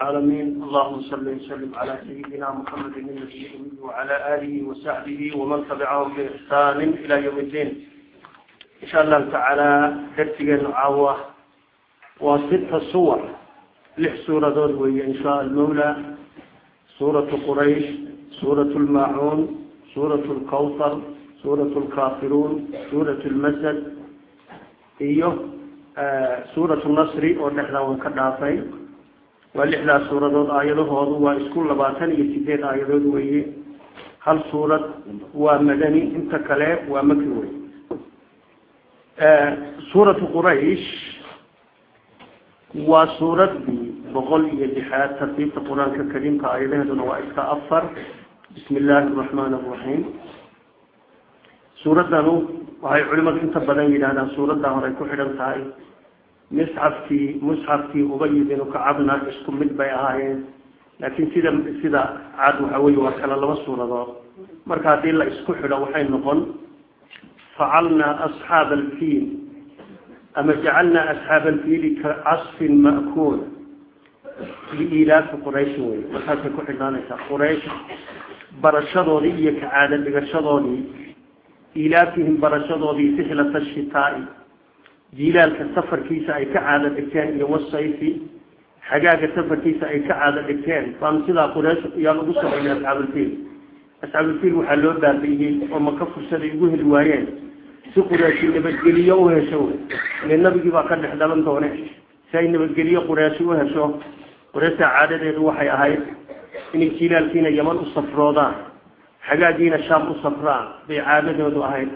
العالمين. اللهم صل وسلم على سيدنا محمد النبي وعلى آله وصحبه ومن تبعهم بإحسان إلى يوم الدين. إن شاء الله تعالى درسنا العاوة وست صور لح سورة دول وهي إن شاء المولى. سورة قريش سورة الماعون سورة الكوثر سورة الكافرون سورة المسد. إيوه آه سورة النصر ونحن ونكدافين والإحدى سورة آياته هو إسكول لباتان يسيدات آياته وهي هل سورة ومدني انت ومكروي آه، سورة قريش وسورة بغلية لحيات ترتيب القرآن الكريم كآياته نوائك أفر. بسم الله الرحمن الرحيم. سورة دانو وهي علمك انت يدانا سورة دانو ريكو حدن تائي mid bay ahaayeen laakiin sida sida cad waxa wey waa kala laba suuradood marka haddii la isku xidho waxay noqon facalnaa asxaaba alfiil ama jacalnaa asxaaba alfiili ka casfin ma'kuul liilaafi qurayshin wey markaasay ku xidhnaanaysaa quraysh barashadoodii iyo kacaada dhigashadoodii ilaafihim barashadoodii fixlata shitaai جيلالك السفر كيسا أي كعادة الكتان يوم الصيف حقاك السفر كيسا أي كعادة الكتان فامسيلا قراش يالو قصر عنا أسعب الفيل. أسعب الفيل وحلوة بابيه وما كفر سريقوه الوايان. سي قراشي نبجلية وهشوه لنبجي باقر نحدا من دونه ساي نبجلية قراشي وهشوه قراسة عادة روحي أهاي. ان الجيلال فينا يمن السفر وضع حقا دينا الشام السفران بعادة وضعه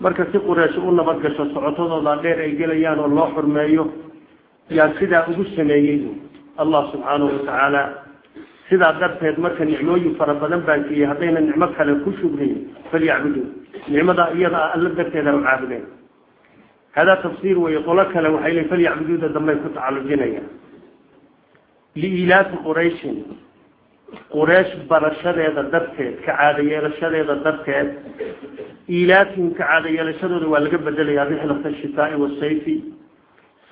marka si quraysh u nabad gasho socotadooda dheer ay gelayaan oo loo xurmeeyo yaan sidaa ugu sameeyey allah subxaanahu watacaala sidaa darteed marka nicmooyin fara badan baan siiyey haddayna nicmo kale ku shugrin falyacbudu nicmada iyada alla darteeda u caabudeen hada tafsiir weye qolo kale waxay le falyacbuduuda dambay ku tacalujinayaan liilaafi qurayshin قريش برشاده دبكت كعادية لشاده دبكت. إيلاتهم كعادية لشاده والقبة دليا رحلة الشتاء والصيف.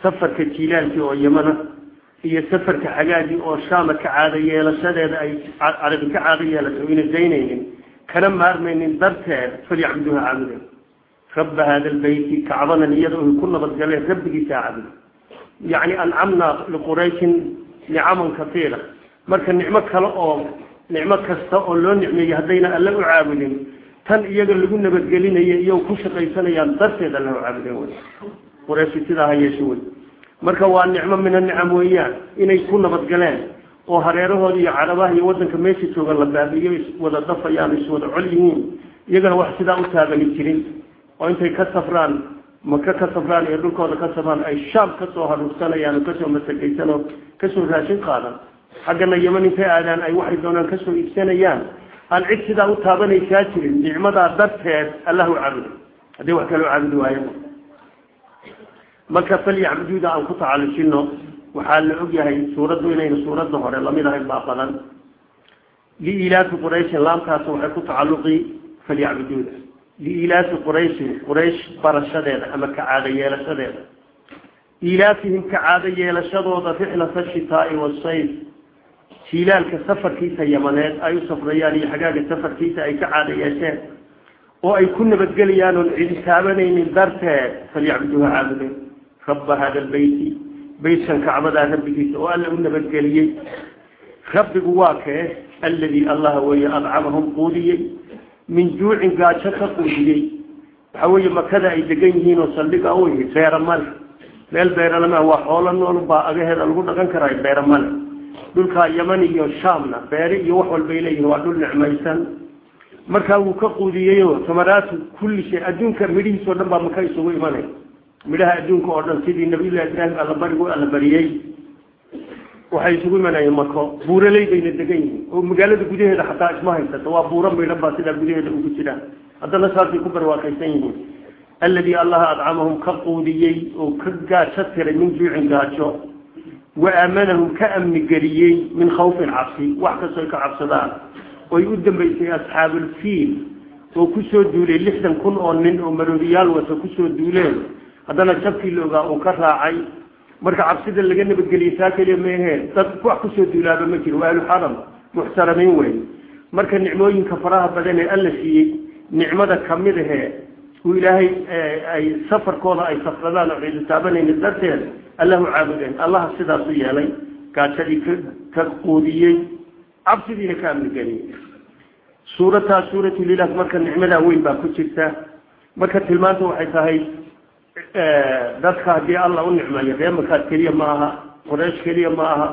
سفر كتيلان في اليمن هي سفر كحقادي أو شام كعادية لشاده أي عرب كعادية لتوين الزينين. كلام هارمين دبكت فليعبدوها عمله رب هذا البيت كعظنا ليده كل ضد جليه ربك يعني أنعمنا لقريش نعما كثيرة. Marka nicmo kale oo nicmo kasta oo loo nicmeeyey haddayna alle u caabudin tan iyaga lagu nabadgelinayo iyo ku shaqaysanayaan darteed alle u caabudeen wey qurayshi sidaa ha yeesho wey marka waa nicmo mina nicam weeyaan inay ku nabadgaleen oo hareerahooda iyo carabaha iyo wadanka meesha jooga la baabiyo iswada dafayaan iswada col yihiin iyagana wax sidaa u taagani jirin oo intay ka safraan maka ka safraan iyo dhulkooda ka safraan ay shaam kasoo haruursanayaan oo kasoo masagaysan oo kasoo raashin qaadan حقنا يمني في آذان أي واحد دون الكسر إبسان أيام. قال العكس ده أطابني شاكر النعمة ضدت الله عبد هذا هو كله عبد وايم ما كفل يعبدو ده أو قطع على شنو وحال العقية هي سورة دوينين سورة ظهر. الله مده باطلا لإلاث قريش لام كاسو حكو تعلقي فليعبدو ده لإلاث قريش قريش برشده أما كعادية لشده إلاثهم كعادية لشده وضفح لفشتاء والصيف. Xagaaga safarkiisa ay ka caada yeesheen oo ay ku nabadgelayaan oon cidi taabanaynin darteed falyacbuduuha caabudeen rabba hada lbeyti beytkan kacbadaa rabbigiisa oo alla u nabadgeliyey rabbigu waa kee alladii allah weeye adcamahum quudiyey min juucin gaajo ka quudiyey waxa weeye makada ay degan yihiin oo saldhiga u ihi beera male meel beeralama waa xoolo nool baa agaheeda lagu dhaqan karay beera male dhulkaa yaman iyo shaamna beere iyo wax walbay leeyihiin waa dhul nicmaysan markaa wuu ka quudiyeyo tamaraatu kulli shay adduunka midhihiis oo dhan baa maka isugu imanay. Midhaha adduunka oo dhan sidii nabiyullahi ibraahim allabarigu alla bariyey waxay isugu imanayeen mako buuraley bayna degan yihiin. Oo magaalada gudaheeda xataa isma haysato waa buuro midhan baa sidaa gudaheeda ugu jiraan haddana saasay ku barwaaqaysan yihiin. Alladii allaha adcamahum ka quudiyey oo ka gaajo tiray min juucin gaajo waamanahum ka amni geliyey min khawfin cabsi wax kastoo ay ka cabsadaan. Oy u dambaysay asxaabulfiil oo ku soo duulay lixdan kun oo nin oo maroodiyaal wata ku soo duuleen. Haddana jabkii la ogaa uu ka raacay. Marka cabsida laga nabadgeliya taa keliya maehe dad wax ku soo duulaaba ma jiro waa ahlu xaram muxtaramiin wey marka nicmooyinka faraha badan alla siiyey nicmada ka mid ahee uu ilaahay ay safarkooda ay safradaan oo ciidu taabanaynin darteed الله عابدين الله سيدا سيالي. كاتري كالقوديين عبسدين كاملين سورة سورة الليلة مركا نعمة وين باكو جرتا مركا تلمانتا وحيطا هاي آه، دادكا دي الله ونعمة يا مركا تكريا معها قريش كريم معها.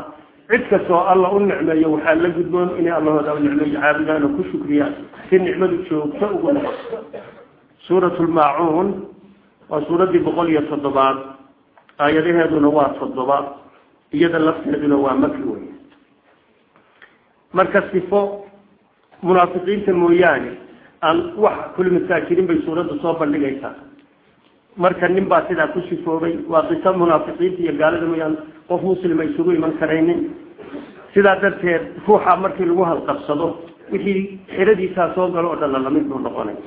عدك سواء الله ونعمة يا وحال. لقدمون إني الله هذا ونعمة عابدان. وكو شكريا. في النعمة تشوف سورة الماعون وسورة بقول يتضبان mooyaane aan wax kuli masaajirin bay suuradda soo bandhigaysaa marka nin baa sidaa ku sifoobay waa qiso munaafiqiinta iyo gaalada mooyaan qof muslima isugu iman karaynin sidaa darteed ruuxa markii lagu halqabsado wixii xiradiisaa soo galo oo dhanna lamid buu noqonay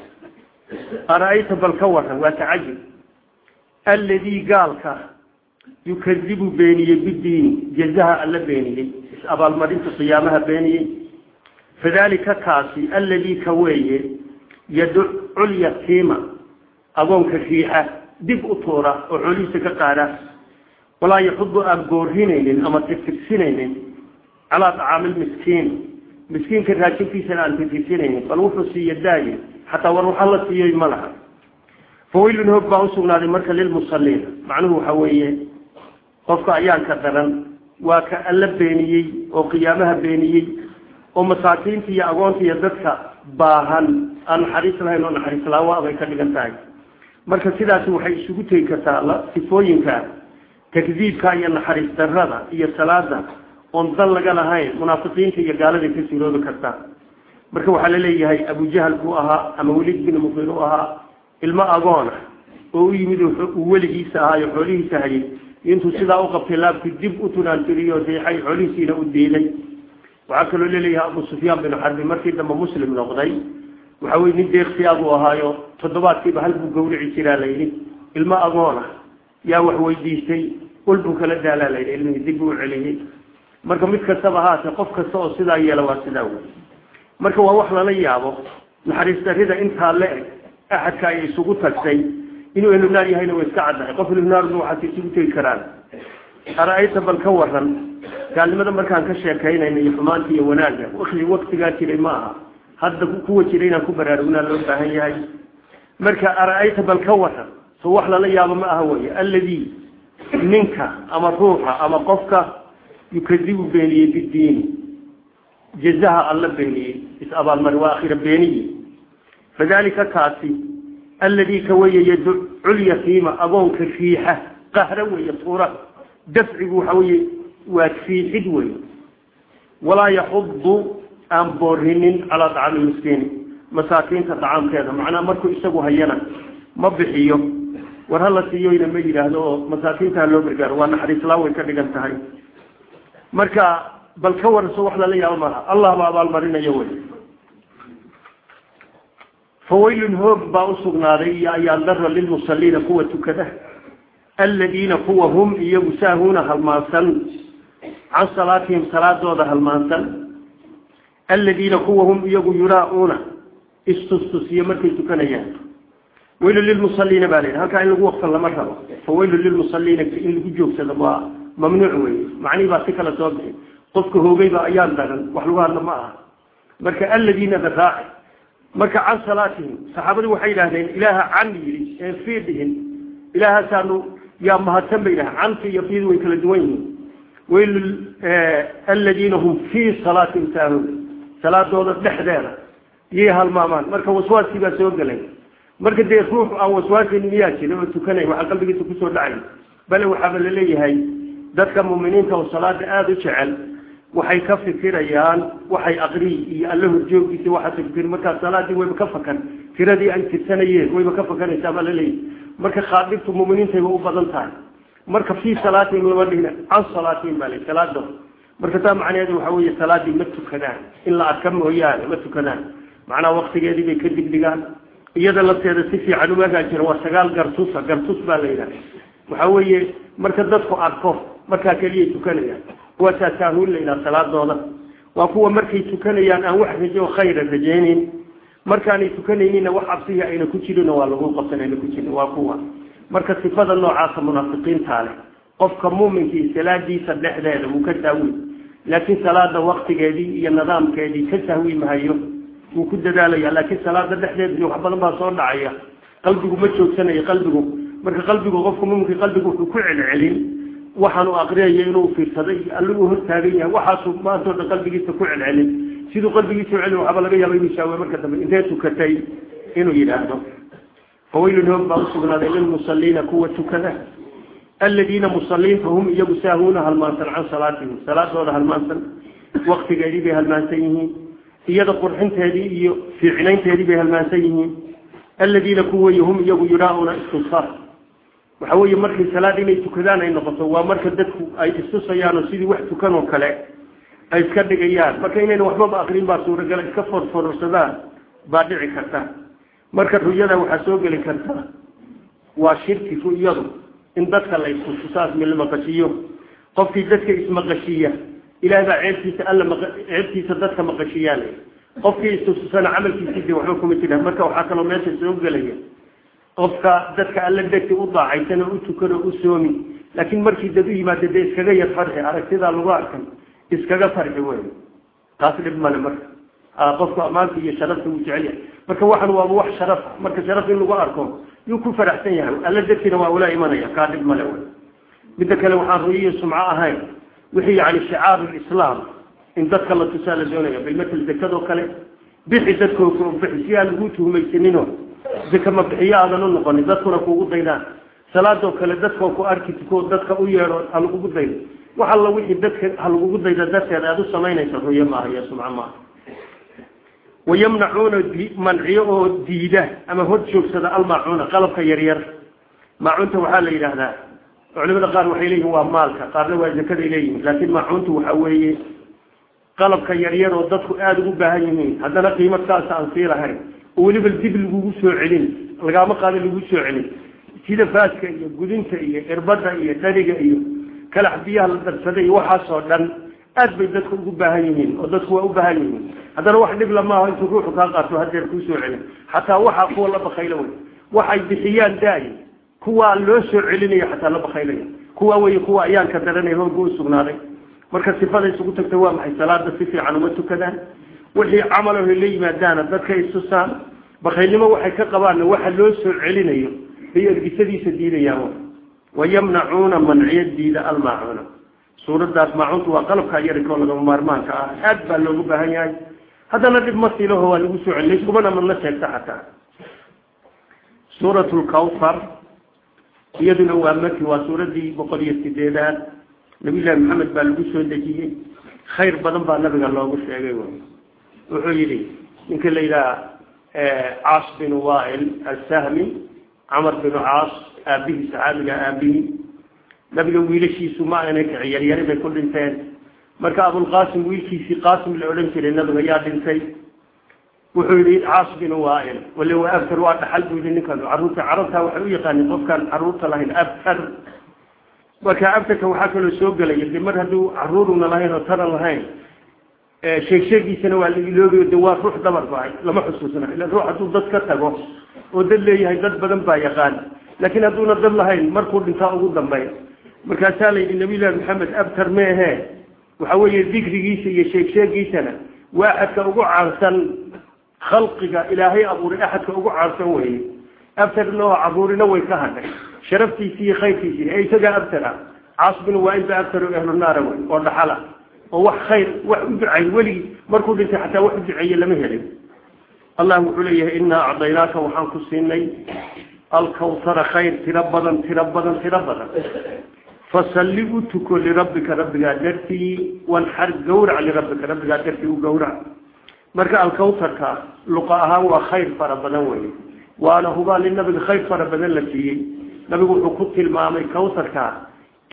ara-ayta bal ka waran waa tacajub alladii gaalka yukadibu beeniyey bidiini jazaha alla beeniyey is-abaalmarinta qiyaamaha beeniyey. Fadalika kaasi alladii ka weeye yadcu lyatiima agoonka riixa dib u tuura oo xoolihiisa ka qaada. Walaa yaxudu aan goorrinaynin ama tirtirsinaynin calaa tacaami lmiskiin miskiinka raashinkiisana aan tirtirsinaynin bal wuxuu siiya daaye xataa war waxa la siiyey ma laha. Fawaylun hoog baa usugnaaday marka lilmusaliin macnuhu waxa weeye qofka ayaanka daran waa ka alla beeniyey oo qiyaamaha beeniyey oo masaakiinta iyo agoonta iyo dadka baahan aan naxariis lahayn oo naxariis laawa bay ka dhigan tahay. Marka sidaasi waxay isugu tegi kartaa sifooyinka takdiibka iyo naxariis darada iyo salaada oon dan laga lahayn munaafiqiinta iyo gaalada ka suroobi kartaa marka waxaa la leeyahay abujahal buu ahaa ama welid bin muqir u ahaa ilmo agoona oo u yimid uu weligiisa ahaayo xoolihiisa hayay intuu sidaa u qabtay laabkii dib u tunaantiriyo riixay xoolihiisiina u diiday waxaa kaloo laleeyahay abu sufyaan bin xarbi markii dambe muslim noqday waxa weye nin deeqsiyaa buu ahaayo toddobaadkiiba hal buu gawrici jiraa layidhi ilmo agoona yaa wax weydiistay ul buu kala daalaa layidhi ilmihii dib buu celiyey marka mid kastaba haate qof kasta oo sidaa yeela waa sidaa wey marka waa wax lala yaabo naxariis darida intaa la eg axadka ay isugu tagtay tegi karaan ara-ayta bal ka waran gaalnimada markaan ka sheekaynayna iyo xumaanta iyo wanaagga wkti waktigaa jiray ma aha hadda kuwa jira inaan ku baraarugnaa loo baahan yahay marka ara-ayta bal ka waran so wax lala yaabo ma aha wey alladii ninka ama ruuxa ama qofka yukadibu beeniyey bidiini jazaha alla beeniyey is-abaalmari waa akhira beeniye fadalika kaasi alladii ka weeye yadculyatiima agoonka riixa qahra weeye tuura. Dafcigu waxa weye waa riixid wey walaa yaxudu aan boorinin calaa dacaami miskiini masaakiinta dacaamkeeda macnaa markuu isagu hayana ma bixiyo. War hala siiyoyna ma yidhaahdo oo masaakiinta loo gargaaro waa naxariislaa way ka dhigan tahay. Marka bal ka warso wax lala yaabo maaha. Allah baa abaalmarinayo wey فويل هوب باوسق ناري يا الله للمصلين قوة كذا الذين قوة هم يبساهون هالماثن عن صلاتهم صلاة دودة هالماثن الذين قوهم يراؤون. استستس يمركز كنيان ويل للمصلين بالين هكا إن الله وقف الله مرحبا فويل للمصلين إن الهجوب سلبا. ممنوعوه معني باسك الله دودة قفك هوبي بأيان دارا وحلوها لما. مركا الذين بذاعي yidhi ee fii dhihin ilaahaasaanu yaa mahadsan bay yidhaha canta iyo fiid way kala duwan yihiin weylu aladiina hum fii salaatihim saahun salaadooda dhexdeeda yay halmaamaan marka waswaaskii baa soo gelay marka dee ruux aan waswaasayni miyaa jirin oo tukanay waxaa qalbigiisa kusoo dhacay bale waxaaba laleeyahay dadka muminiinta oo salaada aada u jecel waxay ka fikirayaan waxay aqriyi iyo alla horjoogiisa waxaa fikir markaa salaadii wayba ka fakan tiradii ay tirsanayeen wayba ka fakanaysaa baa la leeyahay marka khaadibtu muminiintayba u badan tahay. Marka fii salaatihim lama dhihna can salaatihim baa la salaado marka taa macnaheedu waxa weeye salaadii ma tukadaan in la arka mooyaane ma tukadaan macnaha waktigeedii bay ka digdhigaan iyada lafteeda si fiican uma hagaajira waa sagaal gartusa gartus baa la yidhaha waxa weeye marka dadku arko markaa keliyay tukanayaan kuwaasaa yidhaha salaadooda. Waa kuwa markay tukanayaan aan wax rajo khayra rajaynin. Markaanay tukanaynina wax cabsihi ayna ku jirin waa lagu qabsan ayna ku jirin waa kuwa. Marka sifada noocaasa munaafiqiintaa leh qofka muuminkii salaadiisa dhexdeeda wuu ka sahwi laakiin salaada waktigeedii iyo nidaamkeedii ka sahwi mahayo wuu ku dadaalaya laakiin salaada dhexdeeda wax badan baa soo dhacaya. Qalbigu ma joogsanayo qalbigu. Marka qalbigu qofka muuminka qalbigu wuxuu ku celcelin وحن أقرأ ينو في الصدق ألوه التابعية وحاسو ما سوط قلبي يستكوع العلم سيدو قلبي يستكوع العلم وعب الله يلي مشاوه مركز من إذا سكتي إنو يلاهده فويل لهم بأسوك نظر المصلين كوة كذا الذين مصلين فهم يبساهون هالمانسل عن صلاتهم صلاة صلاة هالمانسل وقت قريب هالمانسيهم إياد القرحين تهدي في عينين تهدي بهالمانسيهم الذين كوة يهم يبو يراؤنا استصار waxa weeye markay salaad inay tukadaan ay noqoto waa marka dadku ay istusayaanoo sidii wax tukan oo kale ay iska dhigayaan marka inayna waxbaba akrin baa suuragala iska forfororsadaan baa dhici karta marka ruyada waxaa soo geli karta waa shirki ru'yadu in dadka la iskutusaas milmaqashiyo qofkii dadka ismaqashiya ilaah baa ceebtiisa alla ceebtiisa dadka maqashiyaale qofkii istusana camalkiisii de waxba kuma jiraan marka waxaa kaloo meesha soo gelaya qofka dadka alla degti u daacaysan oo u tukan oo u soomi laakiin markii dad u yimaada dee iskaga yar farxi aragtidaa lagu arkan iskaga farxi wey taas dhib male marka qofku ammaanta iyo sharafta uu jecel yahay marka waxan waaba wax sharaf marka sharaf in lagu arko yuu ku faraxsan yahay alla degtina waa ula imanaya kaa dhib male wey midda kale waxaan ruyiyo sumco ahayn wixii yani shicaar lislaam in dadka la tusaa la doonaya bilmatel dekadoo kale bixi dadkooka oo bixi si aan lagu tuhmaysanino ذكر مبحية هذا النقاني ذكر كوكو دينا سلاة وكالة ذكر كوكو أركي تكو. ذكر أويارو هلقو دينا وحال الله وحي ذكر هلقو دينا ذكر هذا سمعين يسرحو يما هيا سمع ما ويمنعون منعيه ديدة. أما هد شوف سدى المعونة. قلب خير ير. معونة وحال إله ذا علمنا قال وحي ليه هو مالك. قال له وزكر إليه. لكن معونة وحوي قلب خير ير. ودتك آدقو هذا لقيمة كاسة أنصيرة هاي. Weliba dib lagugu soo celin lagaama qaada lagugu soo celin. Sida faaska iyo gudinta iyo irbada iyo dhariga iyo kalax biyaha la darsaday iyo waxaasoo dhan aad bay dadku ugu baahan yihiin oo dadku waa u baahan yihiin. Haddana wax dhib lamaaho intuu ruuxu kaa qaato hadeer kuu soo celin. Xataa waxaa kuwa la bakaylo wey. Waxay bixiyaan daayi kuwaa loo soo celinayo xataa la bakaylaya kuwa wey kuwa ayaan ka daranay u sugnaaday. Marka sifada isugu tagta waa maxay? Salaada si fiican uma tukadaan bakaylnimo waxay ka qabaanna waxa loo soo celinayo bay ergisadiisa diidayaan wayamnacuuna manciyo diida almaacuuna suuradaas maacuntu waa qalabka yarikoo lagama maarmaanka ah aad baa loogu baahan yahay haddana dhib ma siilaho waa lagu soo celin layskumana madla sheegta xataa suurat lkawfar iyaduna waa maki waa suuradii boqol iyo sideedaad nabiyullaahi maxamed baa lagu soo dejiyey khayr badan baa nabiga loogu sheegay وحيلي من كل إلى آه، عاص بن وائل السهمي عمر بن عاص أبيه سعاد أبيه. نبي ويل شيء سمع أنك عيال يعني بكل إنسان مرك أبو القاسم ويل شيء قاسم العلم كله نبي وياه إنسان وحيلي عاص بن وائل واللي هو أكثر واحد حلف لأنك عروت عروت وحيلي كان يقف كان عروت الله أكثر وكعبتك وحكى له لي اللي مر عروض من الله ترى الله sheegsheegiisana waa la iloobayo de waa ruux dabar bahay lama xusuusna ila ruux hadduu dad ka tago oo dad leeyahay dad badan baa yaqaan. Laakiin hadduuna dad lahayn markuu dhintaa ugu dambeyn markaasaa la yidhi nabiyullahi maxamed abtar meehe waxa weeye dikrigiisa iyo sheegsheegiisana waa axadka ugu caansan khalqiga ilaahay abuuray axadka ugu caansan weeye. Abtarnoo caruurina way ka hadhay. Sharaftiisii iyo khayrkiisii ee isagaa abtara. Caasbin waa inba abtar o ehlu naara wey oo dhaxala ووح خير وح برعي ولي. مركود انت حتى وح برعي لم يهلم الله عليه إنا أعضيناك وحاوك السيني. الكوثر خير تربضا تربضا تربضا. فسلقوا تكو لربك ربك أدرتي وانحر قورع لربك ربك أدرتي وقورع مركا الكوثر لقاها وخير فربنا وي وأنا هبا للنبي خير فربنا لكي. نبي قلت المامي كوثر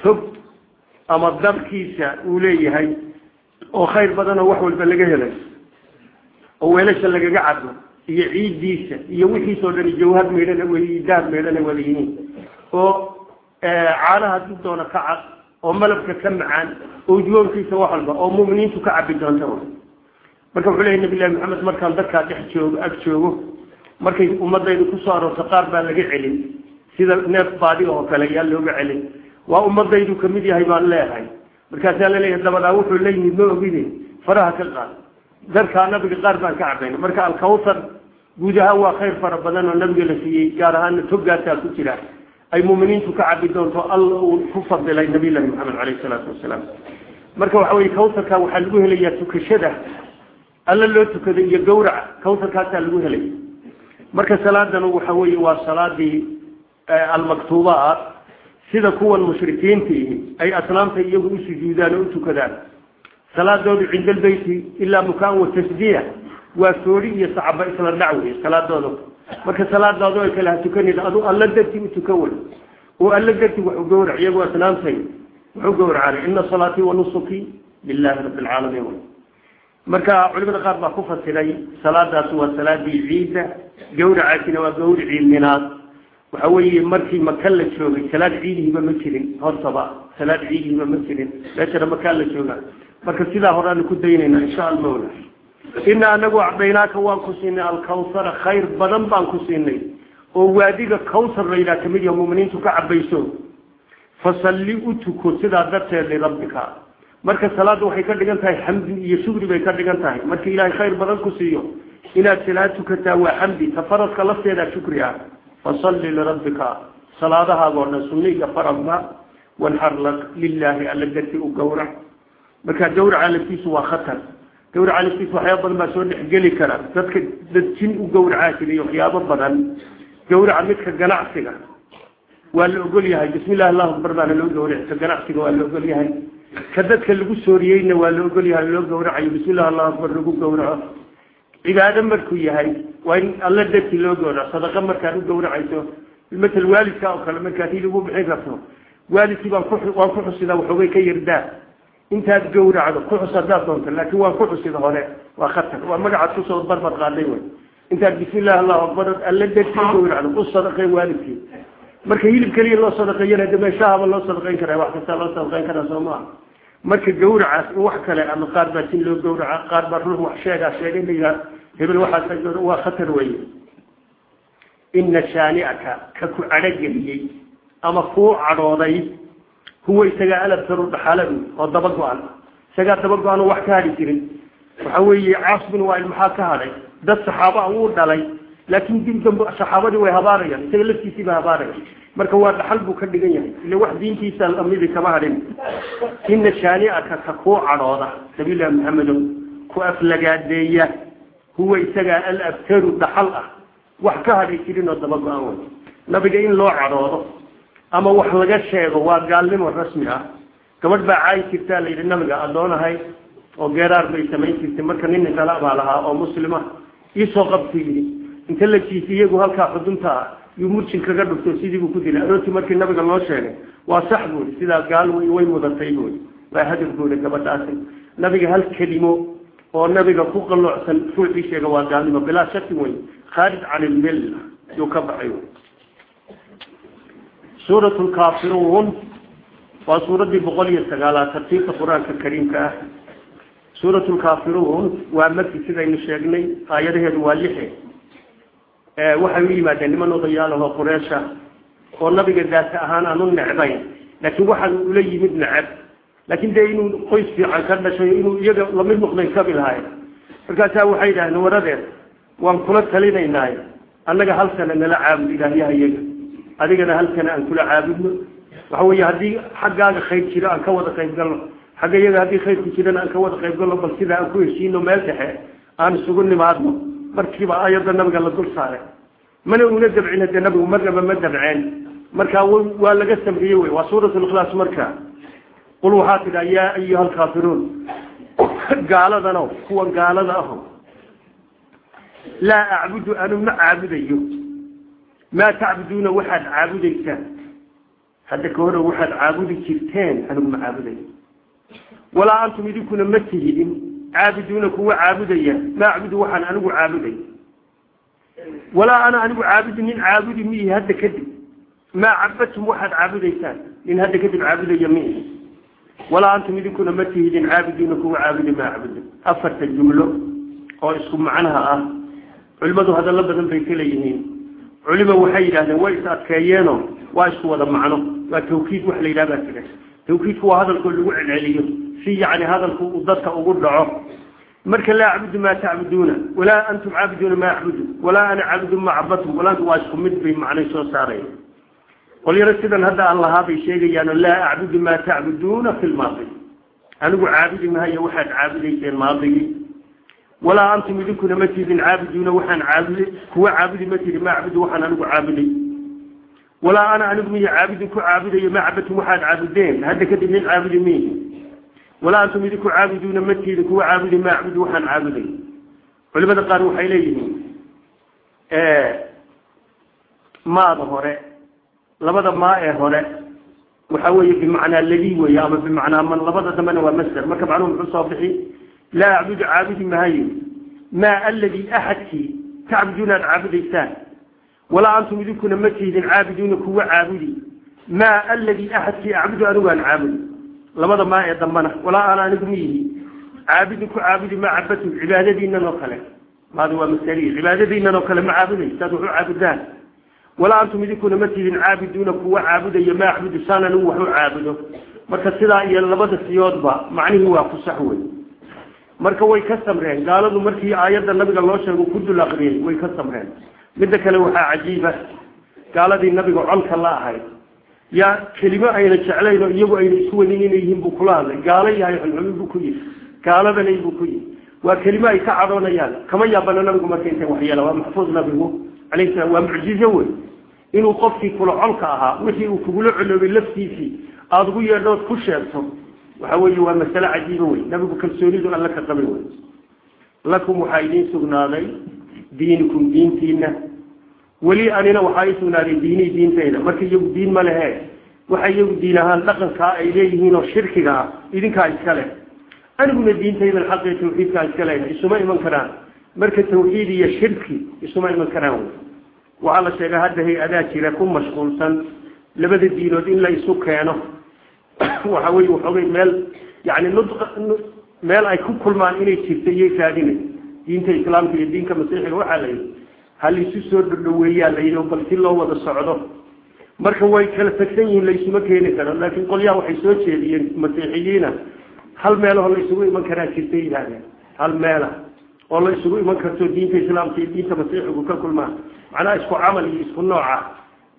تبت ama dabkiisa uu leeyahay oo khayr badan oo wax walba laga helay oo weelasha lagaga cabo iyo ciiddiisa iyo wixiisoo dhani jawhad meydhana wey daab meydhana wada yihiin oo caanaha hadduu doono ka cad oo malabka ka macaan oo udgoonkiisa wax walba oo muminiintu ka cabi doonta marka wuxuu leeyahy nabi llahi maxamed markaan dadkaa dhex joogo ag joogo markay ummadaydu ku soo aroorto qaar baa laga celin. Sida neef baadi oo kale yaa looga celin waa ummadaydu ka mid yahay baan leeyahay markaasaa la leeyahay dabadaa wuxuu la yimid ma ogide faraha ka qaad darkaa nabiga qaar baan ka cabayna marka alkawthar guud ahaan waa khayr fara badan oo nabiga la siiyey gaar ahaana togaasaa ku jira. Ay muminiintu ka cabi doonto alla uu ku fadilay nabiy llahi maxamed caleyhi salaatu wasalaam marka waxa weye kawtharka waxaa lagu helayaa tukashada. Alla loo tukada iyo gawraca kawtharkaasaa lagu helaya marka salaadana waxa weeye waa salaadii almaktuubaat سيدا كوا المشركين فيه أي أسلام فيه سجودان وتكذان صلاة دول عند البيت إلا مكان وتسجية. وسوري صعبة إصلا دعوه صلاة دوله مركا صلاة دوله كلها تكني لأدو ألا دلتي متكول وألا دلتي وحقور عيه وأسلام فيه. وحقور عالي إن صلاة ونصكي لله رب العالمين. مركا علم الغرب خفص إلي صلاة دوله صلاة عيدة جور عاكنا وجور عيد منات waxa weeye markii maka la joogay salaad ciidihiba ma jirin hortaba salaad ciidihiba ma jirin meeshana makaa la jooga marka sidaa horeanu ku daynayna insha almawla ina anagu acdaynaaka waan ku siinay alkawsara khayr badan baan ku siinay. Oo waadiga kawsar la yidhaha ka mid yaha muminiintu ka cabayso fasalli u tuko sidaa darteed lirabbika marka salaadda waxay ka dhigan tahay xamdi iyo shugri bay ka dhigan tahay. Marka ilaahay khayr badan ku siiyo inaad salaad tukataa waa xamdi ta faradka lafteedaa shukri ah fasalli lirabbika salaadahaagoo dhan sunniga faradna wanxar lilaahi alla darti u gawrac marka gawraca laftiisu waa khatar gawraca laftiisu waxyaaba badan baa soo dhexgeli kara dadka dad jin u gawracaa jira iyo waxyaabo badan gawraca midka ganacsiga waa la ogol yahay bismi llahi allahu akbar baana loo gawraci ka ganacsiga waa la ogol yahay ka dadka lagu sooriyeyna waa la ogol yahay loo gawracayo bismi llahi allahu akbar lagu gawraco cibaado markuu yahay وين الله دبت اللي قوله صدقة مركان قوله عيسو. مثل والد أو كلا من كاتيل أبو بحيث رفنه والدك وانفحص إذا وحوكي كي يرداء أنت هاد قوله عدو. قحص الدات نونت لكن وانفحص إذا هنا. وأخذتك. وأمرع عدسوس وضربت غالي وين. أنت بسم الله الله أكبر. الله دبت اللي قوله عدو. قص صدقة والدك مركان يلي بكلي الله صدقة ينهد ما يشاهم الله, الله صدقة واحد سأل الله صدقة ينكر. سلمان مركز جورع وحكله أن قاربة تين لو جورع قارب الروح شجع شجع اللي loo gawraca qaar baa ruux wax sheegaa sheegay layihaa hebel waxaas waa khatar weye ina shaani'aka ka ku cadhogeliyey ama kuu cadhooday huwa isagaa alabtaru dhaxaladu oo daba go-an isagaa daba go-an wax ka hadhi jirin waxa weeye caas bin waail maxaa ka hadhay dad saxaabo a wuu dhalay laakiin dib dambe saxaabadii way habaarayaan isaga laftiisii ba habaaraya marka waa dhaxal buu ka dhigan yahay ile wax diintiisa lamidi kama hadhin ina shaani'aka ka kuu cadhooda nabilahi maxamedow ku aflagaadeeya huwa isagaa alabtaru dhaxal ah wax ka hadhay jirin oo daba go-an wey nabiga in loo cadhoodo ama wax laga sheego waa gaalnimo rasmi ah gabadh baa caayi jirtaa la yidhi nabiga addoonahay oo geeraar bay samayn jirtay marka nin nisala baa lahaa oo muslima iisoo qabtu yidhi inta la jiifi iyagu halkaa xudunta ah yuu murjin kaga dhufto sidii buu ku dilay aroortii markii nabiga loo oo nabiga ku qalloocsan ruuxii sheega waa gaalnimo. Bilaa shaki wey khaarij can ilmilla yuu ka baxay. Suurat lkaafiruun waa suuraddii boqol iyo sagaalaad tartiibta qur'aanka kariimka ah. Suurat lkaafiruun waa maki sidaynu sheegnay aayadaheedu waa lixe waxay u yimaadeen niman odayaalahoo qureesha oo nabiga daata ahaan aan u necbayn. Laakiin waxaan ula yimid necab laakiin dee inuu qoys fiican ka dhashay inuu iyaga la mid noqday kabi lahay markaasaa waxay yidhahdeen waradeed waan kula talinaynay. Annaga hal sana nala caabud ilaahyaha iyaga. Adigana hal sana aan kula caabudno. Waxa weeye haddii xaggaaga khayr jiro aan ka wada qayb galno. Xagga iyaga haddii khayrku jirana aan ka wada qayb galno bal sidaa aan ku heshiino meel dhexe aan isugu nimaadno. Markiiba ayada nabiga la dul saaray. Mana una dabcin de nabigu marnaba ma dabceen. Marka waa laga samriyey wey. Waa suurat likhlaas marka قل وحاتنا يا أيها الكافرون. قال هذا نوع هو قال هذا أهم. لا أعبد أن ما أعبد أيه ما تعبدون واحد عابد كان هذا كهنا واحد عابد كرتان أن ما أعبد أيوه. ولا أنتم يدكون مسجدين. عابدونك هو عابد أيه ما أعبد واحد أنا هو عابد أيوه. ولا أنا أنا هو عابد من عابد مي هذا كذب. ما عبدتم واحد عابد كان إن هذا كذب عابد يمين ولا أنتم يدكون عابدين عابدينكم عابد ما عبدين أفرت الجملة. أو اسكم معنها آه علمته هذا اللبس في كليهين علمه وحيد هذا ويسأت كيانه واسكو هذا معنه وتوكيد وحلي لا باتك توكيد هو هذا الكل وعن عليه في يعني هذا الكل الضدك أقول له. مرك لا عبد ما تعبدون. ولا أنتم عابدون ما عبدون ولا أنا عبد ما عبدتم. ولا أنتم واشكم مد بهم معنى سوى سارين. وليرسد أن هذا الله هذا الشيء لأنه يعني لا أعبد ما تعبدون في الماضي. أنا أقول عابد ما هي وحد عابد في الماضي. ولا أنتم مدكنا متيد عابدون وحن عابد. هو عابد متيد ما عبد وحن أنا أقول ولا أنا أنا أقول عابد كعابد ما عبد وحد عابدين. هذا كذب من عابد مين ولا أنت مدك عابدون متيد هو عابد ما عبد وحن عابد. ولماذا قالوا حيليهم آه. ما ظهره لبدا ما هنا وحوي بمعنى الذي ويا بمعنى من لبدا ثمن ومسر ما كبعلوم الصافحي لا عبد عابد ما هي ما الذي احد في تعبدون العابد الثاني ولا أنتم يدكون مكيد العابدون كو عابدي ما الذي احد في اعبد اروى العابد لبدا ما اي ولا أنا نبنيه عابدك عابد ما عبدت عبادتي ان نوكله ما هو مستريح عبادتي ان نوكله معابدي تدعو عابدان iyo labada siyoodba macnihii waa ku sax wey marka way ka samreen gaaladu markii aayadda nabiga loo sheego ku dul aqriyay way ka samreen midda kale waxaa cajiiba gaaladii nabiga colka la ahayd yaa kelimo ayna jeclayn oo iyagu ayna isku wadin inay yihiin buu kula hadlay gaalo yahay xunxumin buu ku yihi gaaladanay buu ku yihi waa kelimo ay ka cadhoonayaan kama yaabana nabigu marka intay waxyeela waa maxfuud nabigu alayhi salam waa mucjizo wey inuu qofkii kula colka ahaa wixii uu kugula coloobay laftiisii aada ugu yeedhood ku sheegto waxa weeye waa masale cajiiba wey nabigu kalsoonidu alla ka qabay wey lakum waxaa idiin sugnaaday diinikum diintiina weli anina waxaa ii sugnaaday diinii diintayda marka iyagu diin ahaan dhaqankaa ay leeyihiin oo shirkiga ah idinkaa iska leh aniguna diintaydan xaqii tawxiidkaa iska leeyahay isuma iman karaan مركز التوحيد هي الشرك يسمى المكرام وعلى شيء هذا هي أداة لكم مشغول سن لبدي الدين ودين لا يسوك وحوي وحوي مال يعني نطق مال أي كل ما إني تبتي إيه يفادين دين تكلام في الدين كمسيح وعليه هل يسوسر بالنوية لأنه قلت الله هو الصعدة مركز هو كان فكتين ليس مكينة لكن قل يا وحي سوى مسيحيين. هل ماله الله يسوي مكرا إيه كتير هل ماله oo la isugu iman karto diinta islaamka iyo diinta masiixigu ka kulmaan macnaha isku camal iyo isku nooca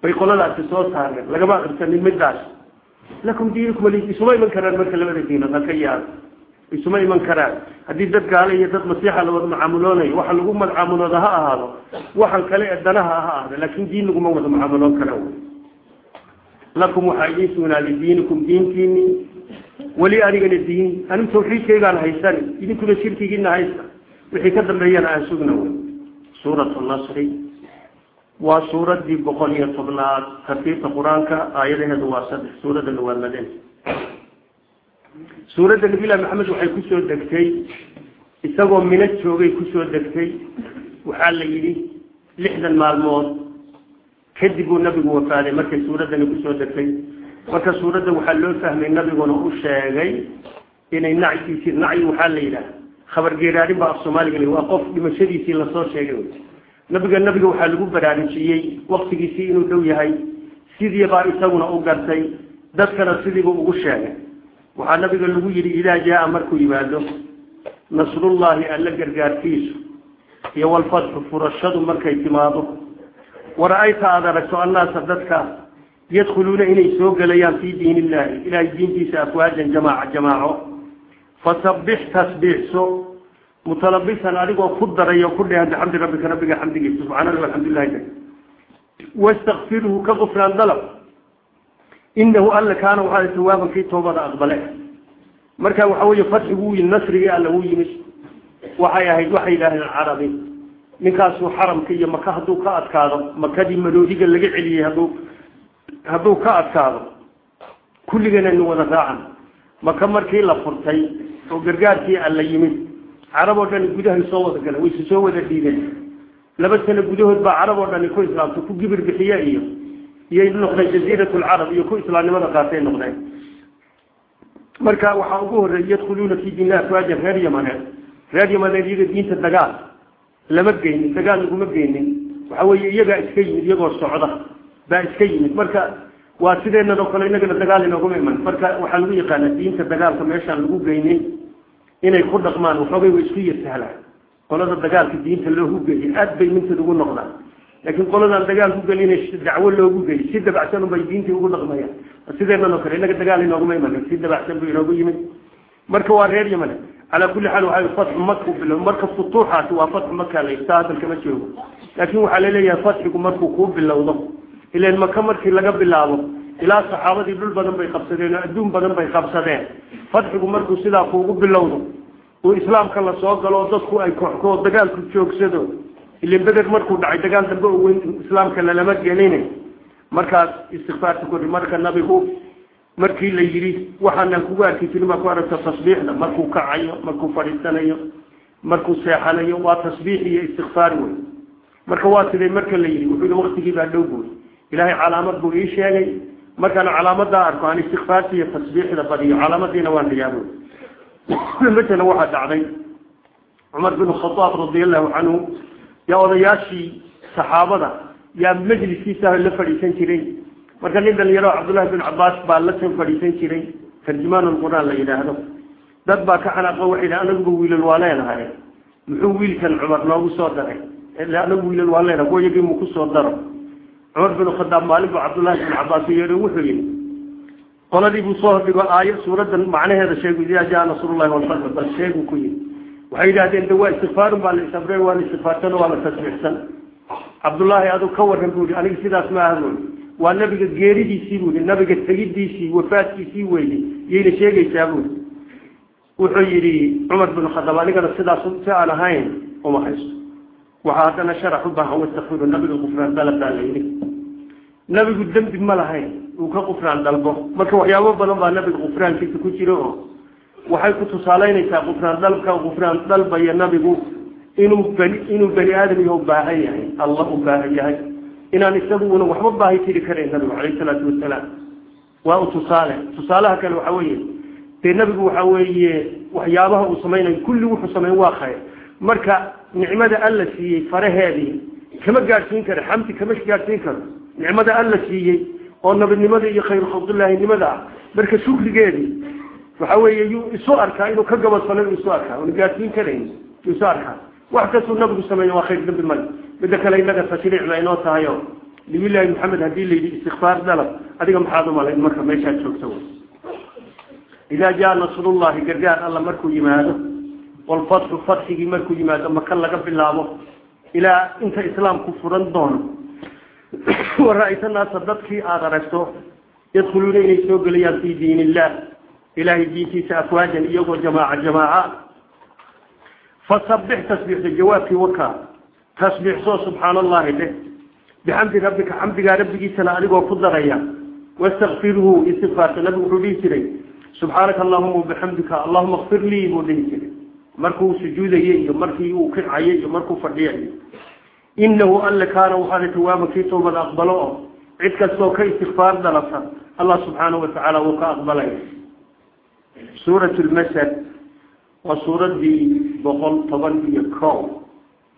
bay qoladaasi soo saareen lagama aqrisanin midaas lakum diinukum isuma iman karaan marka labada diinood haka yaab isuma iman karaan haddii dad gaale iyo dad masiixa la wada mucaamuloonayo waxa lagu mucaamulooda ha ahaado waxan kale ee danaha ha ahaado laakin diin laguma wada mucaamuloon kara wy lakum waxaa idiin sugnaaday diinikum diintiini weli anigana diini anigu tawxiidkaygaan haysani idinkuna shirkigiina haysta nasri waa suuradii boqol iyo tobnaad tartiibta qur-aanka aayadaheedu waa saddex suuradana waa maden suuradda nabilahi maxamed waxay kusoo degtay isagoo mino joogay kusoo degtay waxaa la yidhi lixdan maalmood kadib uu nabigu wafaaday markay suuraddani kusoo degtay marka suuradda waxaa loo fahmay nabiguna u sheegay inay nacyiisi nacyi waxaa la yidhaah khabar geeraarin baa af soomaaliga l waa qof dhimashadiisii la soo sheegay nabiga nabiga waxaa lagu baraarujiyey waktigiisii inuu dhow yahay. Sidiibaa isaguna u gartay. Dadkana sidiibu ugu sheegay. Waxaa nabiga lagu yidhi idaa jaa markuu yimaado nasrullahi alla gargaarkiisu iyo walfatxu furashadu markay timaado. Wara-ayta aada aragto annaasa dadka yadkhuluuna inay soo gelayaan fii diin illahi ilahay diintiisa afwaajan jamaaca jamaaco fasabbix tasbiixso mutalabisan adigoo ku darayo ku dheehan bixamdi rabbika rabbiga xamdigiisa subxana alxamdulilahi wastakfirhu ka gufraan dalab. Inahu alla kaana waxaa tawaaban kii toobada aqbale. Marka waxa weeye fatxigu u yimid nasrigii alla u yimid waxay ahayd waxay yidhahdeen carabi ninkaasuu xaramka iyo maka hadduu ka adkaado makadii maroodiga laga celiyey hadduu hadduu ka adkaado kulligana nu wada raacan gudahay soo wada galeen wayse soo wada dhiibeen laba sano gudahood baa carab oo dhani ku islaamta ku gibir bixiye iyo iyay noqdeen jaziirat lcarab iyo ku islaamnimada qaatay noqdeen marka waxaa ugu horreeyay yadkhuluuna fi diinlah afwaajan reer yamaneed reer yamaneed iyaga diinta dagaal lama geynin dagaal laguma geynin waxa weeye iyagaa iska yimid iyagoo socda baa iska yimid marka وأسيدنا دخل إنك الدجال إنه قميمان فرك وحلوية قانتين الدجال كما يشان لقوب جيني إن يخرج قمان وحوي وشقي السهلة قلنا الدجال في الدين تلوه جيني أدب من تدوه نغلا لكن قلنا الدجال هو جيني دعوة له جوج جيني سيد بعشانه بيدين تدوه نغمايا أسيدنا دخل إنك الدجال إنه قميمان سيد بعشانه بيدين تدوه نغمايا مرك وارير يمان على كل حال وحاي فتح مكة بالمرك فتح طرحة وفتح مكة لإستاذ الكمشيو لكن هو حلله يفتح مكة خوب بالله وضبط إلى المكان في لقى بالله. إلى الصحابة يقول بدن بيخبصين أدون بدن بيخبصين فتح عمر كسيلا فوق بالله. وإسلام كله صعد على ضدك أي كحكو دجال كتشوك سدو اللي بدك مركو دعي دجال تبغوا إسلام كله لما تجيني مركز استغفار تقول مركز النبي هو. مركي اللي يري وحنا كواك في المقارة تصبيح لما مركو كعيا مركو فريستنا يوم مركو سياحنا يوم واتصبيح هي استغفار وين. مركو واتري مركز اللي يري وفي الوقت اللي بعده إلهي علامات بو إيش يعني ما كان علامات دار كان استغفار في تسبيح لفدي علامات دي نوان ريابون متى نوحد عضي عمر بن الخطاب رضي الله عنه. يا ورياشي صحابة يا مجلسي سهل لفريسان كيرين ما كان لدينا يرى عبد الله بن عباس بالتهم فريسان كيرين ترجمان القرآن لإله هذا دبا كحنا قوحي لأنا قويل الوالين هاي. محويل كان عمر ناوي صادره لأنا قويل الوالين قويل بمكو صادره ku soo daro cumar bin khadaab maalin buu cabdullahi bin cabaas yeedho wuxuu yidhi qoladii buu soo hordhigo aayo suuraddan macnaheeda sheegu idaa jaa nasrullahi walfatx bal sheegu ku yidhi waxay yidhahdeen de waa istikfaarun baa la isabreen waa la istikfaarsan waa la tasbiixsan cabdullaahi aduu ka waran buu yihi aniga sidaas ma aha buui waa nabiga geeridiisii buu yihi nabiga tegidiisii wafaadkiisii weyday yayna sheegaysaa buui wuxuu yidhi cumar bin khadaab waxaa haddana sharax u baahan wastakfiru nabiga qufraan dalab baa la yidhi nabigu dembi ma lahayn uu ka qufraan dalbo marka waxyaabo badan baa nabiga qufraankiisa ku jiro oo waxay ku tusaaleynaysaa qufraan dalbka qufraan dalbaya nabigu inuu bani inuu bani aadam iyo baahan yahay allah u baahan yahay inaan isagu una waxba baahi tiri karayn nabigu calayhi salaatu wasalaam waa u tusaale tusaalaha kale waxa weeye dee nabigu waxa weeye waxyaabaha uu samaynayo kulli wuxuu sameyn waa khayr marka nicmada alla siiyey faraheedii kama gaadhsiin karo xamdi kama gaadhsiin karo nicmada alla siiyey oo nabinimada iyo khayr khalqillaahinimada ah marka shukrigeedii waxa weeye yuu isu arkaa inuu ka gabadfalo inuu isu arkaa una gaadhsiin karayn isu arkaa wax kastuu nabigu sameeyo waa khayr dambi male midda kale inaga tashriic ba inoo tahay oo nabiyullaahi maxamed haddii la yidhi istikfaar dalab adiga maxaad umalayn marka meeshaad joogto idaa jaa nasrullahi gargaar alla markuu yimaado والفتح فتح مركو جماد مكان لك في الله إلى إنت إسلام كفر دون. ورأيت الناس صدتك آغا رسو يدخلون إلي سوقل في دين الله. إلهي دين كيس أفواجا إيوه جماعة. جماعة فصبح تسبيح الجواب في وكا. تسبيح صو سبحان الله له بحمد ربك. حمدك ربك سلالك وفضل غيا. واستغفره استغفار. نبي حبيسري سبحانك اللهم وبحمدك. اللهم اغفر لي وليسري مركو سجود يجي مركو يوكر عيجي مركو فدي إنه الله كان وحده توام في توبة أقبله عدك سوك استغفار دلسا الله سبحانه وتعالى وقع أقبله سورة المسد وسورة دي بقول طبعاً هي كاو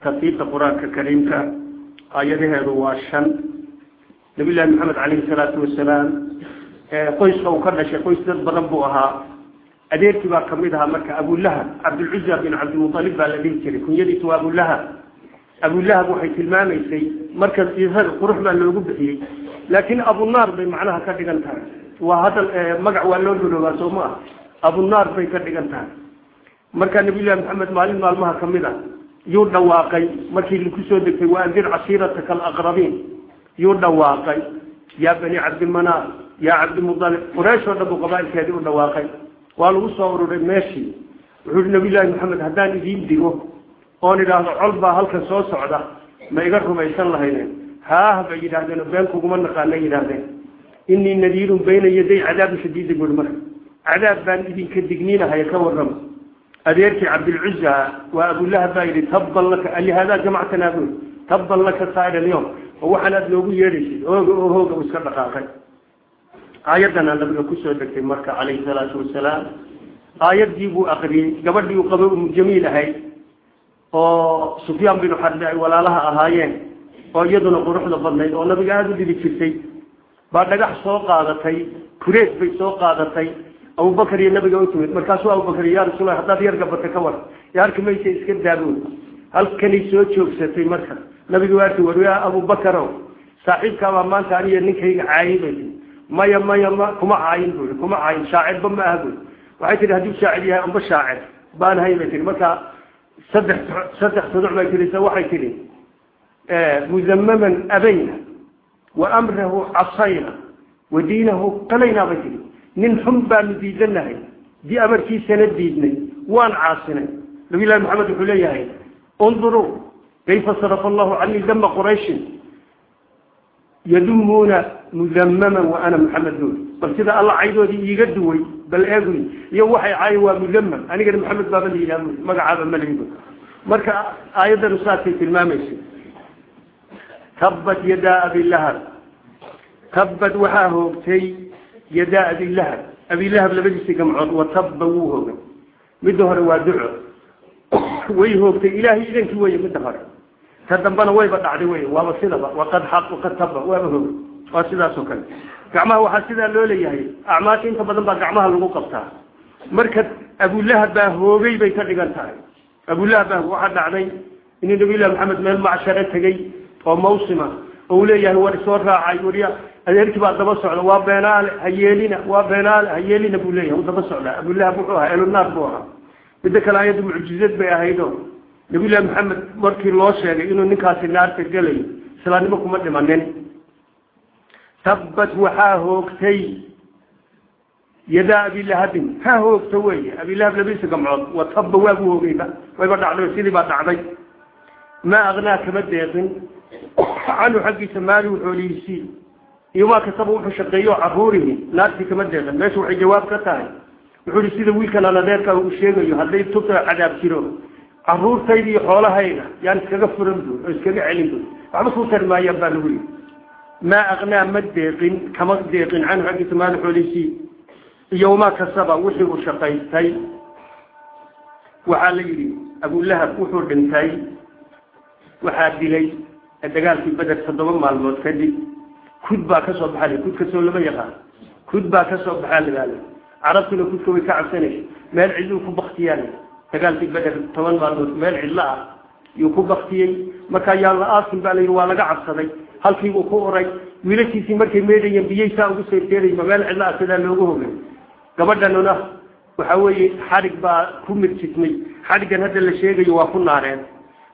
تفسير القرآن الكريم كا آياتها رواشن نبي الله محمد عليه الصلاة والسلام قيس أو كرنش قيس تضرب بها أدير تبا قمدها مركة أبو لها عبد العزة بن عبد المطالب بالأدير تري كن يدي تبا أبو لها أبو لها بوحي تلماني سي مركة يظهر قرح من الوقوب فيه لكن أبو النار معناها هكذا قلتها وهذا آه، مقعوة اللون بلو باسوما أبو النار في كذا قلتها مركة نبي الله محمد مالين مالمها قمدها يود نواقي مركة الكسود في وأنذر عشيرة كالأغربين يود واقعي. يا بني عبد المنار يا عبد المطالب قريش ودبو قبائل كذا يود واقعي. Waa lagu soo ururay meeshii wuxuu yihi nabiyullaahi maxamed haddaan idiin digo oon idhaahdo col baa halkan soo socda ma iga rumaysan lahaydeen haah bay yidhahdeen oo been kuguma naqaana yidhahdeen inii nadiirun bayna yaday cadaabi shadiidi bui marka cadaab baan idinka digniinahaya ka warrama adeerkii cabdilcuza waa abulahab baa yidhi tabban laka alihaadaa jamactanaa bui tabban laka saa'ir alyawm oo waxaan aad noogu yeedhaysid ooga oo hooga u iska dhaqaaqay aayadana nabiga ku soo degtay marka calayhi salaatu wasalaam aayaddii buu akriyey gabadhii uu qabay umu jamiil ahayd oo sufyaan binu xarbi ay walaalaha ahaayeen oo iyaduna quruxda badnayd oo nabiga aada u dhibi jirtay baa dhagax soo qaadatay kureed bay soo qaadatay abubakar iyo nabiga u timid markaasuu abubakar ya rasuul haddaad yar gabata ka war ya arki maysa iska daabood halkanay soo joogsatay marka. Nabiga waarti war ya abubakarow saaxiibkaabaa maanta aniyo ninkayga caayay bay tii ما يا ما يا ما كم عاين بقول كم عاين. شاعر بما هقول وعيت اللي هديه شاعر يا أم بشاعر بان هاي مثل مثلا صدق صدق صدق ما كذي سوى حي كذي مذمما أبينا. وأمره عصينا. ودينه قلينا بكذي من حمبا نبي ذنهي دي أمر كي سندي وان عاصنا. لو إلى محمد حليا هاي. انظروا كيف صرف الله عني دم قريش. يذمون مذمما وأنا محمد نور بل كذا الله عايزه دي يقدوي بل أقولي يوحى عيوة مذمم. أنا قد محمد بابا لي ما مقعبا ملعبا مركا آيات رساتي في الماميش تبت يداء باللهب تبت وحاه وقتي يداء باللهب أبي اللهب لبجسي كم عرض وتبوه. مدهر ودعو. ويهوك إلهي إذن كوية مدهر مدهر. Taba waaba hoogay waa sidaas oo kale gacmaha waxaa sidaa loo leeyahay acmaasha inta badan baa gacmaha lagu qabtaa marka abulahab baa hoogay bay ka dhigan tahay abulahab baa waxaa dhacday inuu nabilahi maxamed meel macsharo tegey oo mawsima oo uu leeyahay war isoo raacay warya adeerkii baa daba socda waa beenaale ha yeelina waa beenaale ha yeelina buu leeyahay uu daba socdaa abulahab wuxuu ahaa elunaar buu ahaa midda kale ayaddu mucjizad bay ahaydoo nabilahi maxamed markii loo sheegay inuu ninkaasi naarta gelayo islaamnimo kuma dhimanin. Tabbat waxaa hoogtay yadaa abilahabin ha hoogta wey abilahab labadiisa gamcood wa tabba waagu hoogayba wayba dhacday sidii baa dhacday. Maa aknaa kama deeqin. Canhu xaggiisa maalihu xoolihiisii iyo maa kasaba wuxuu shaqeeyo caruurihi. Naartii kama deeqin. Meesha waxay jawaab ka tahay. Wuxuu ihi sida wiilkan aladeerka uu sheegayo hadday tubta cadaab jiro caruurtayda iyo xoolahayga yaan iskaga furan bur oo iskaga celin bur waxba kuu tari maayaan baa lagu yii maa aknaa ma deeqin kama deeqin canhu xaggiisa maali xoolihiisii iyo wamaa kasaba wixii uu shaqaystay. Waxaa la yidhi abulahab wuxuu dhintay waxaa dilay dagaalkii beder toddoba maalmood kadib kud baa ka soo baxaa kud ka soo lama yaqaan. Kud baa ka soo baxaa lagaala carabtuna kudka way ka cabsanaysa. Meel cidluu ku baktiyaan dagaalkii beder toban maalmood meel cidlo ah yuu ku baktiyey. Markaa yaan la aasin baa layidhi waa laga cabsaday. Halkiibuu ku uray wiilashiisii markay meedhayeen biyay saa ugu seerteerayma meel cidlo ah sidaa loogu hogay gabadhanuna waxa weeye xadhig baa ku mirjismay xadhiggan hadda la sheegayo waa ku naareen.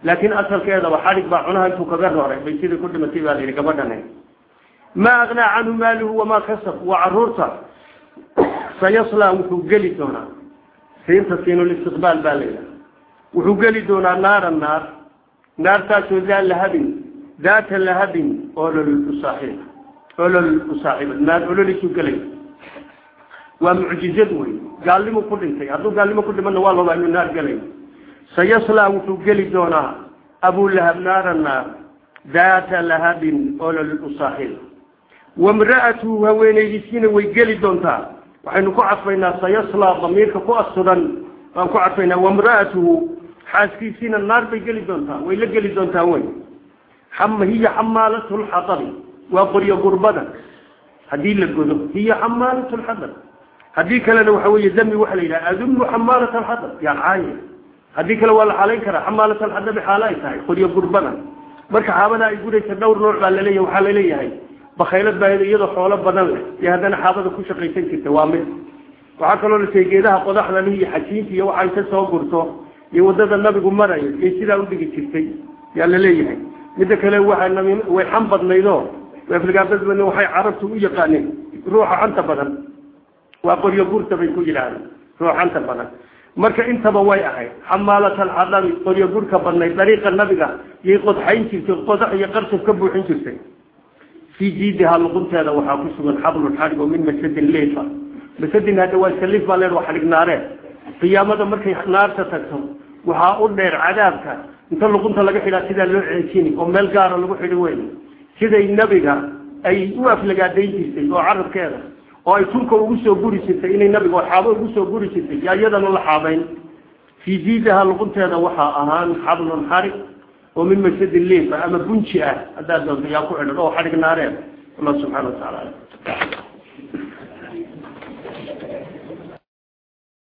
Laakiin asalkeedaba xadhig baa cunaha intuu kaga roray bay sidii ku dhimatay baa layidhi gabadhan maa aknaa canhu maaluhu wamaa kasab. Waa carruurta. Sayasla wuxuu geli doonaa siinta siinulistiqbaal baa layidhaha wuxuu geli doonaa naara naar naartaasoo daa lahabin daata lahabin olol usaaxiib olol usaaxiiba naar ololiisuu gelay. Waa mucjizad wey gaalnimu ku dhintay. Hadduu gaalnimo ku dhimana waa lobaa inuu naar gelay. Sayasla wuxuu geli doonaa abulahab naara naar daata lahabin olol usaaxiib wamra'atuhu haweenaydiisiina way geli doontaa وحين قعد فينا سيصلى ضميرك قصدا وقعد فينا وامرأته حاسكي سين النار بيجلي دونها ويلجلي دونها وين؟ حم هي حمالة الحضر وقري قربنا هديل الجذب هي حمالة الحضر هديك لنا وحوي دمي وحلي لا أذم حمالة الحضر يعني عاين هديك لو الله عليك رح حمالة الحضر بحالين هاي قري قربنا بركة حابنا يقول يتدور نوع على ليه وحال ليه هاي. Jirta waa mid waxaa kaloo la sheegay geedaha qodaxda leh iyo xajiinta iyo waxa inta soo gurto iyo wadada nabigu marayo iyo sidaa udhigi jirtay yaa laleeyahay midda kale waa way xan badnaydoo afligaabadbadn waxay carabtu u yaqaaneen ruuxa xanta badan waa qoryo gurta bay ku yidhaahdeen ruuxa xanta badan marka intaba way ahayd xamaalat alxadabi qoryo gurka badnayd dariiqa nabiga yay qodxayn jirtay qodax iyo qarsaf ka buuxin jirtay في جيدها لقمتها وحاكو سبن حبل حارق من مسد الليفة. مسد هذا هو السليف بالين وحرق نارين قيامة مركي نار تتكتم وحاقول نير عذابك. انت لقمتها لقى حلا سيدا لعيشيني ومال قارة لقى حلوين سيدا أي وقف لقى دينتي وعرض كذا oo ay tulka ugu soo guri jirtay inay nabiga waxaabo ugu soo guri jirtay yaa iyadana la xaabayn fii jiidaha luqunteeda waxaa ومن مسجد الليل فأما بنشئة أدادنا يقعنا أو حرق نارين. الله سبحانه وتعالى.